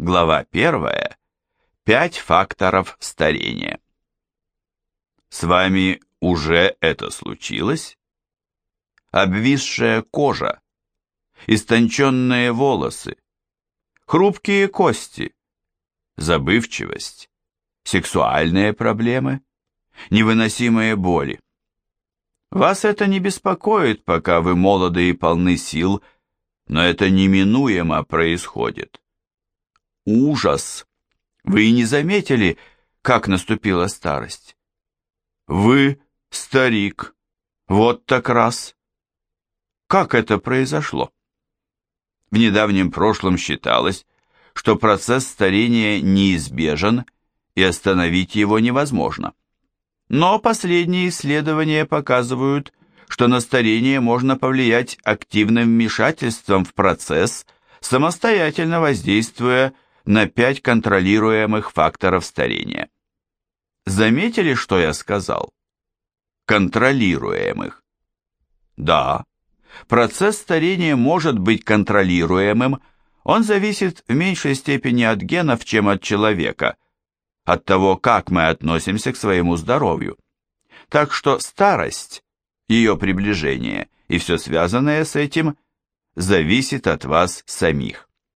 Глава 1. Пять факторов старения. С вами уже это случилось? Обвисшая кожа, истонченные волосы, хрупкие кости, забывчивость, сексуальные проблемы, невыносимые боли. Вас это не беспокоит, пока вы молоды и полны сил, но это неминуемо происходит. Ужас! Вы и не заметили, как наступила старость. Вы старик. Вот так раз. Как это произошло? В недавнем прошлом считалось, что процесс старения неизбежен и остановить его невозможно. Но последние исследования показывают, что на старение можно повлиять активным вмешательством в процесс, самостоятельно воздействуя на 5 контролируемых факторов старения. Заметили, что я сказал? Контролируемых. Да, процесс старения может быть контролируемым, он зависит в меньшей степени от генов, чем от человека, от того, как мы относимся к своему здоровью. Так что старость, ее приближение и все связанное с этим зависит от вас самих.